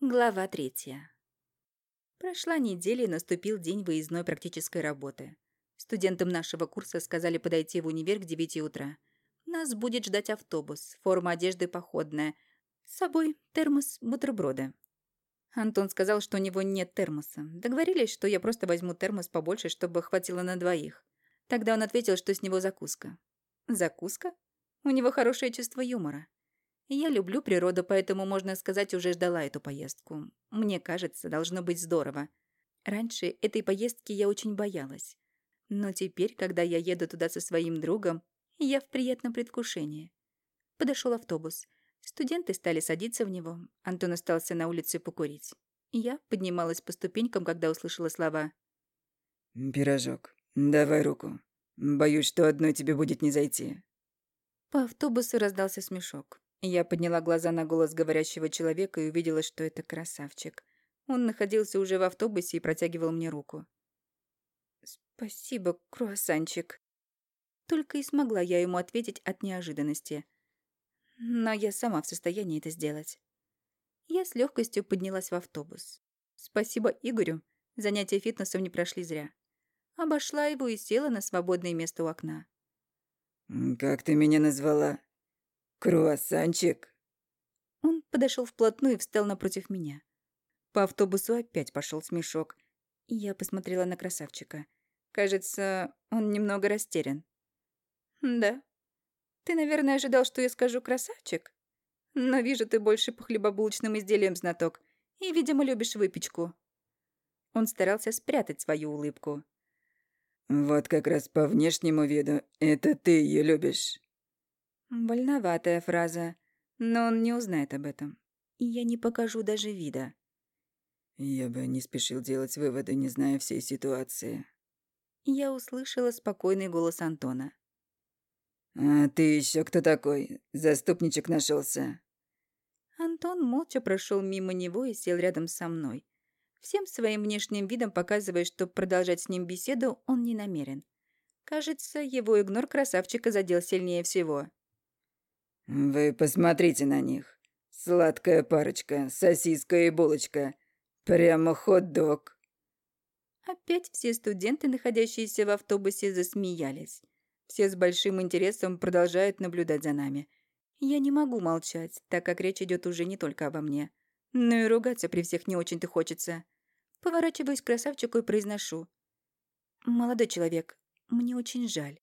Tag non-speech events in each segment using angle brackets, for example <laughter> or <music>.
Глава третья. Прошла неделя и наступил день выездной практической работы. Студентам нашего курса сказали подойти в универ к 9 утра. Нас будет ждать автобус, форма одежды походная. С собой термос, бутерброды. Антон сказал, что у него нет термоса. Договорились, что я просто возьму термос побольше, чтобы хватило на двоих. Тогда он ответил, что с него закуска. Закуска? У него хорошее чувство юмора. Я люблю природу, поэтому, можно сказать, уже ждала эту поездку. Мне кажется, должно быть здорово. Раньше этой поездки я очень боялась. Но теперь, когда я еду туда со своим другом, я в приятном предвкушении. Подошел автобус. Студенты стали садиться в него. Антон остался на улице покурить. Я поднималась по ступенькам, когда услышала слова. «Пирожок, давай руку. Боюсь, что одной тебе будет не зайти». По автобусу раздался смешок. Я подняла глаза на голос говорящего человека и увидела, что это красавчик. Он находился уже в автобусе и протягивал мне руку. «Спасибо, круассанчик». Только и смогла я ему ответить от неожиданности. Но я сама в состоянии это сделать. Я с легкостью поднялась в автобус. Спасибо Игорю, занятия фитнесом не прошли зря. Обошла его и села на свободное место у окна. «Как ты меня назвала?» «Круассанчик!» Он подошел вплотную и встал напротив меня. По автобусу опять пошел смешок. Я посмотрела на красавчика. Кажется, он немного растерян. «Да. Ты, наверное, ожидал, что я скажу «красавчик»? Но вижу, ты больше по хлебобулочным изделиям знаток. И, видимо, любишь выпечку». Он старался спрятать свою улыбку. «Вот как раз по внешнему виду это ты ее любишь». Больноватая фраза, но он не узнает об этом. И я не покажу даже вида. Я бы не спешил делать выводы, не зная всей ситуации. Я услышала спокойный голос Антона. «А ты еще кто такой? Заступничек нашелся. Антон молча прошел мимо него и сел рядом со мной. Всем своим внешним видом показывая, что продолжать с ним беседу он не намерен. Кажется, его игнор красавчика задел сильнее всего. «Вы посмотрите на них. Сладкая парочка, сосиска и булочка. Прямо хот-дог». Опять все студенты, находящиеся в автобусе, засмеялись. Все с большим интересом продолжают наблюдать за нами. Я не могу молчать, так как речь идет уже не только обо мне. Но и ругаться при всех не очень-то хочется. Поворачиваюсь к красавчику и произношу. «Молодой человек, мне очень жаль.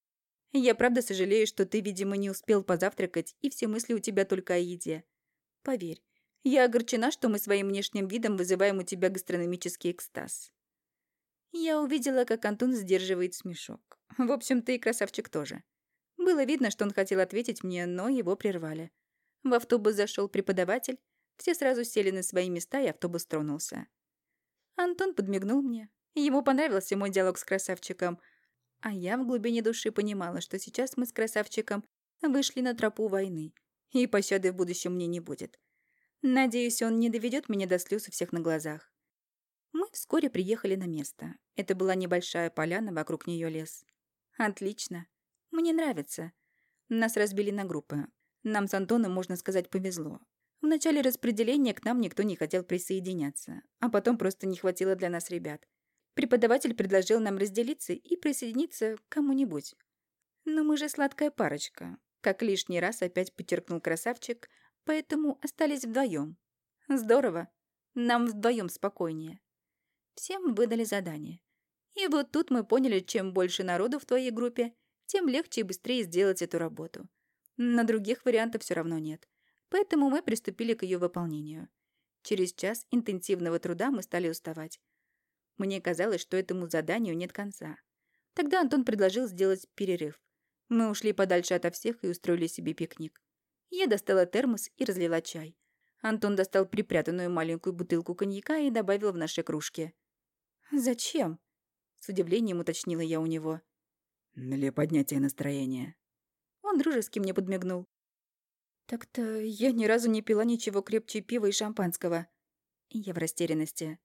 Я правда сожалею, что ты, видимо, не успел позавтракать, и все мысли у тебя только о еде. Поверь, я огорчена, что мы своим внешним видом вызываем у тебя гастрономический экстаз. Я увидела, как Антон сдерживает смешок. В общем, ты и красавчик тоже. Было видно, что он хотел ответить мне, но его прервали. В автобус зашел преподаватель, все сразу сели на свои места, и автобус тронулся. Антон подмигнул мне. Ему понравился мой диалог с красавчиком — а я в глубине души понимала, что сейчас мы с красавчиком вышли на тропу войны, и пощады в будущем мне не будет. Надеюсь, он не доведет меня до слез у всех на глазах. Мы вскоре приехали на место. Это была небольшая поляна, вокруг нее лес. Отлично. Мне нравится. Нас разбили на группы. Нам с Антоном, можно сказать, повезло. В начале распределения к нам никто не хотел присоединяться, а потом просто не хватило для нас ребят. Преподаватель предложил нам разделиться и присоединиться к кому-нибудь. Но мы же сладкая парочка, как лишний раз опять потеркнул красавчик, поэтому остались вдвоем. Здорово. Нам вдвоем спокойнее. Всем выдали задание. И вот тут мы поняли, чем больше народу в твоей группе, тем легче и быстрее сделать эту работу. На других вариантов все равно нет. Поэтому мы приступили к ее выполнению. Через час интенсивного труда мы стали уставать. Мне казалось, что этому заданию нет конца. Тогда Антон предложил сделать перерыв. Мы ушли подальше ото всех и устроили себе пикник. Я достала термос и разлила чай. Антон достал припрятанную маленькую бутылку коньяка и добавил в наши кружки. «Зачем?» — с удивлением уточнила я у него. «Для поднятия настроения». Он дружески мне подмигнул. «Так-то я ни разу не пила ничего крепче пива и шампанского». Я в растерянности.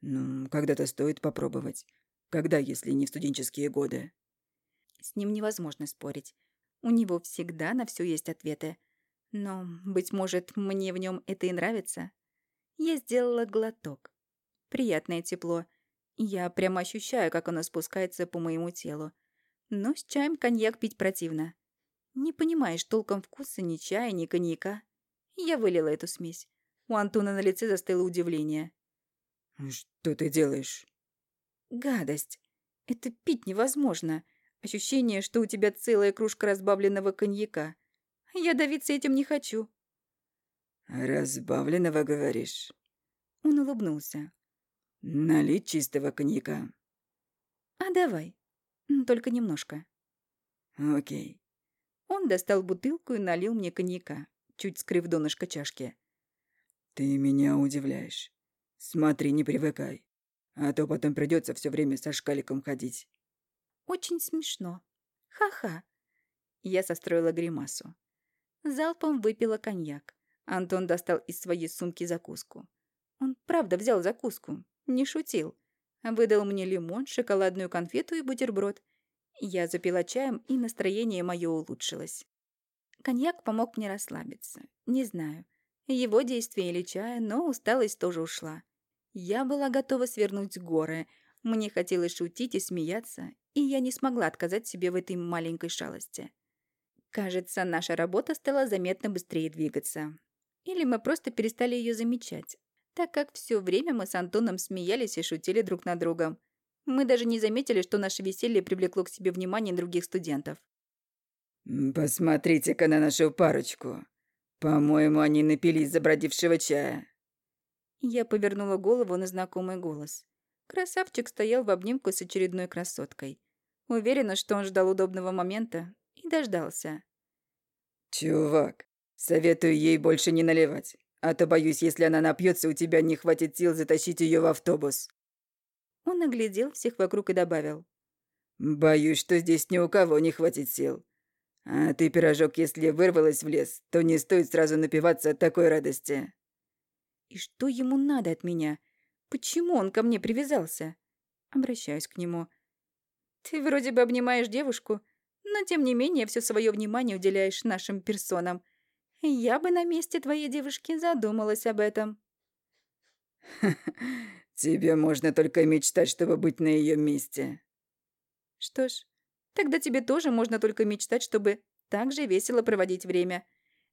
Ну, когда-то стоит попробовать. Когда, если не в студенческие годы? С ним невозможно спорить. У него всегда на все есть ответы. Но, быть может, мне в нем это и нравится. Я сделала глоток. Приятное тепло. Я прямо ощущаю, как оно спускается по моему телу. Но с чаем коньяк пить противно. Не понимаешь толком вкуса ни чая, ни коньяка. Я вылила эту смесь. У Антона на лице застыло удивление. «Что ты делаешь?» «Гадость. Это пить невозможно. Ощущение, что у тебя целая кружка разбавленного коньяка. Я давиться этим не хочу». «Разбавленного, говоришь?» Он улыбнулся. «Налить чистого коньяка». «А давай. Только немножко». «Окей». Он достал бутылку и налил мне коньяка, чуть скрыв донышко чашки. «Ты меня удивляешь. Смотри, не привыкай. А то потом придется все время со шкаликом ходить». «Очень смешно. Ха-ха». Я состроила гримасу. Залпом выпила коньяк. Антон достал из своей сумки закуску. Он правда взял закуску, не шутил. Выдал мне лимон, шоколадную конфету и бутерброд. Я запила чаем, и настроение мое улучшилось. Коньяк помог мне расслабиться. Не знаю, его действие или чая, но усталость тоже ушла. Я была готова свернуть горы. Мне хотелось шутить и смеяться, и я не смогла отказать себе в этой маленькой шалости. Кажется, наша работа стала заметно быстрее двигаться. Или мы просто перестали ее замечать, так как все время мы с Антоном смеялись и шутили друг над другом. Мы даже не заметили, что наше веселье привлекло к себе внимание других студентов. «Посмотрите-ка на нашу парочку. По-моему, они напились забродившего чая». Я повернула голову на знакомый голос. Красавчик стоял в обнимку с очередной красоткой. Уверена, что он ждал удобного момента и дождался. «Чувак, советую ей больше не наливать, а то, боюсь, если она напьется, у тебя не хватит сил затащить ее в автобус». Он оглядел всех вокруг и добавил. «Боюсь, что здесь ни у кого не хватит сил. А ты, пирожок, если вырвалась в лес, то не стоит сразу напиваться от такой радости». «И что ему надо от меня? Почему он ко мне привязался?» Обращаюсь к нему. «Ты вроде бы обнимаешь девушку, но тем не менее все свое внимание уделяешь нашим персонам. Я бы на месте твоей девушки задумалась об этом». <laughs> тебе можно только мечтать, чтобы быть на ее месте». «Что ж, тогда тебе тоже можно только мечтать, чтобы так же весело проводить время.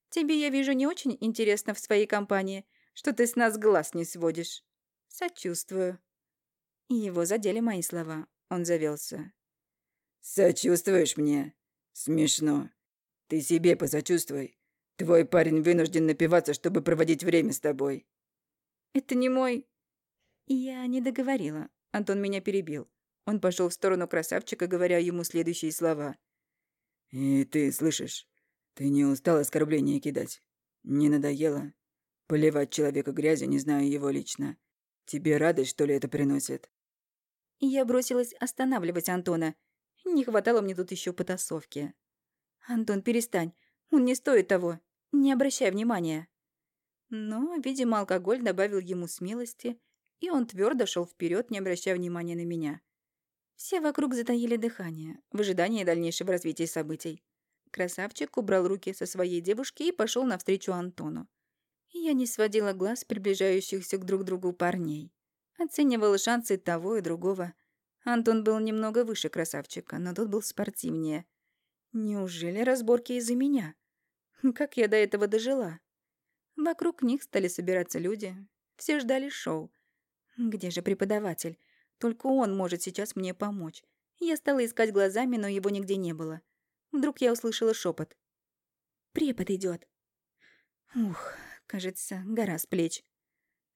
Тебе, я вижу, не очень интересно в своей компании, что ты с нас глаз не сводишь. Сочувствую». Его задели мои слова. Он завелся. «Сочувствуешь мне? Смешно. Ты себе посочувствуй. Твой парень вынужден напиваться, чтобы проводить время с тобой». «Это не мой...» Я не договорила. Антон меня перебил. Он пошел в сторону красавчика, говоря ему следующие слова. «И ты слышишь? Ты не устал оскорбления кидать? Не надоело? Поливать человека грязью, не знаю его лично. Тебе радость, что ли, это приносит?» Я бросилась останавливать Антона, не хватало мне тут еще потасовки. «Антон, перестань. Он не стоит того. Не обращай внимания». Но, видимо, алкоголь добавил ему смелости, и он твердо шел вперед, не обращая внимания на меня. Все вокруг затаили дыхание, в ожидании дальнейшего развития событий. Красавчик убрал руки со своей девушки и пошел навстречу Антону. Я не сводила глаз приближающихся к друг другу парней. Оценивала шансы того и другого – Антон был немного выше красавчика, но тот был спортивнее. Неужели разборки из-за меня? <laughs> Как я до этого дожила? Вокруг них стали собираться люди. Все ждали шоу. Где же преподаватель? Только он может сейчас мне помочь. Я стала искать глазами, но его нигде не было. Вдруг я услышала шепот. «Препод идет. Ух, кажется, гора с плеч.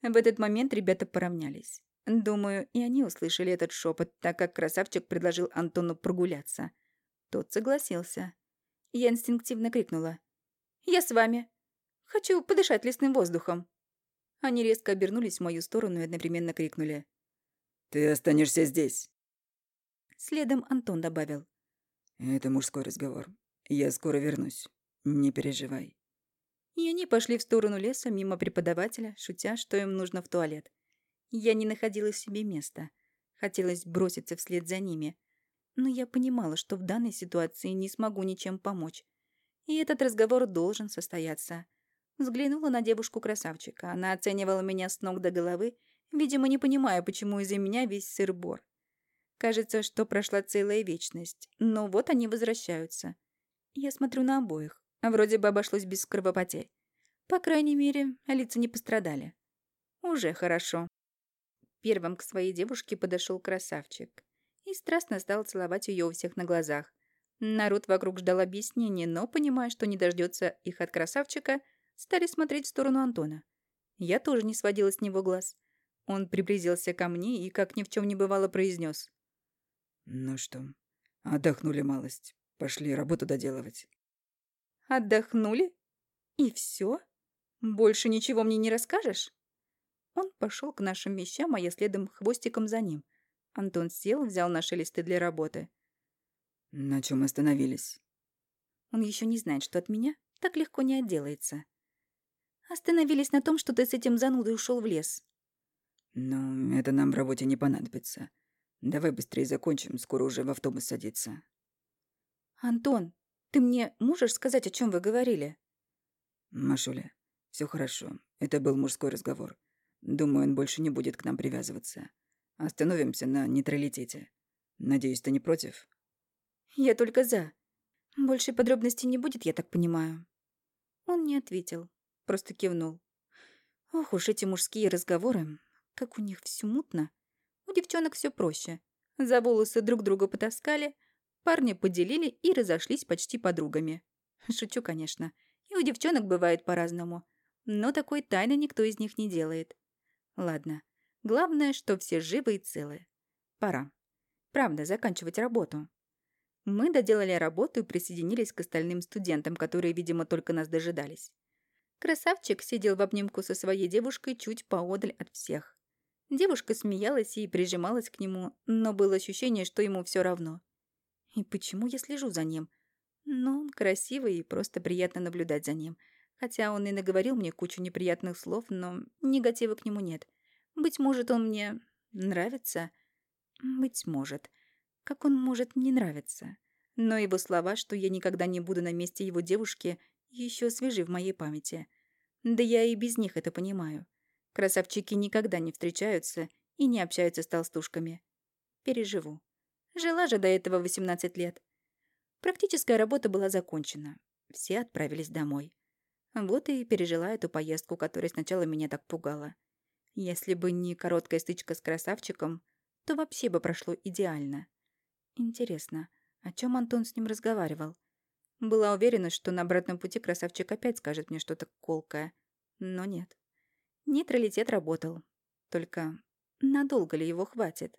В этот момент ребята поравнялись. Думаю, и они услышали этот шепот, так как красавчик предложил Антону прогуляться. Тот согласился. Я инстинктивно крикнула. «Я с вами. Хочу подышать лесным воздухом». Они резко обернулись в мою сторону и одновременно крикнули. «Ты останешься здесь». Следом Антон добавил. «Это мужской разговор. Я скоро вернусь. Не переживай». И они пошли в сторону леса мимо преподавателя, шутя, что им нужно в туалет. Я не находила себе места. Хотелось броситься вслед за ними. Но я понимала, что в данной ситуации не смогу ничем помочь. И этот разговор должен состояться. Взглянула на девушку-красавчика. Она оценивала меня с ног до головы, видимо, не понимая, почему из-за меня весь сыр-бор. Кажется, что прошла целая вечность, но вот они возвращаются. Я смотрю на обоих. Вроде бы обошлось без кровопотерь. По крайней мере, лица не пострадали. Уже хорошо. Первым к своей девушке подошел красавчик и страстно стал целовать ее у всех на глазах. Народ вокруг ждал объяснений, но, понимая, что не дождется их от красавчика, стали смотреть в сторону Антона. Я тоже не сводила с него глаз. Он приблизился ко мне и, как ни в чем не бывало, произнес. «Ну что, отдохнули малость. Пошли работу доделывать». «Отдохнули? И все? Больше ничего мне не расскажешь?» Он пошел к нашим вещам, а я следом хвостиком за ним. Антон сел, взял наши листы для работы. «На чем остановились?» Он еще не знает, что от меня так легко не отделается. Остановились на том, что ты с этим занудой ушел в лес. «Ну, это нам в работе не понадобится. Давай быстрее закончим, скоро уже в автобус садиться». «Антон, ты мне можешь сказать, о чем вы говорили?» «Машуля, все хорошо. Это был мужской разговор. Думаю, он больше не будет к нам привязываться. Остановимся на нейтралитете. Надеюсь, ты не против?» «Я только за. Больше подробностей не будет, я так понимаю». Он не ответил, просто кивнул. Ох уж эти мужские разговоры, как у них все мутно. У девчонок все проще. За волосы друг друга потаскали, парни поделили и разошлись почти подругами. <laughs> Шучу, конечно. И у девчонок бывает по-разному. Но такой тайны никто из них не делает. Ладно. Главное, что все живы и целы. Пора. Правда, заканчивать работу. Мы доделали работу и присоединились к остальным студентам, которые, видимо, только нас дожидались. Красавчик сидел в обнимку со своей девушкой чуть поодаль от всех. Девушка смеялась и прижималась к нему, но было ощущение, что ему все равно. И почему я слежу за ним? Ну, он красивый и просто приятно наблюдать за ним. Хотя он и наговорил мне кучу неприятных слов, но негатива к нему нет. Быть может, он мне нравится? Быть может. Как он может не нравиться? Но его слова, что я никогда не буду на месте его девушки, еще свежи в моей памяти. Да я и без них это понимаю. Красавчики никогда не встречаются и не общаются с толстушками. Переживу. Жила же до этого 18 лет. Практическая работа была закончена. Все отправились домой. Вот и пережила эту поездку, которая сначала меня так пугала. Если бы не короткая стычка с красавчиком, то вообще бы прошло идеально. Интересно, о чем Антон с ним разговаривал? Была уверена, что на обратном пути красавчик опять скажет мне что-то колкое. Но нет. Нейтралитет работал. Только надолго ли его хватит?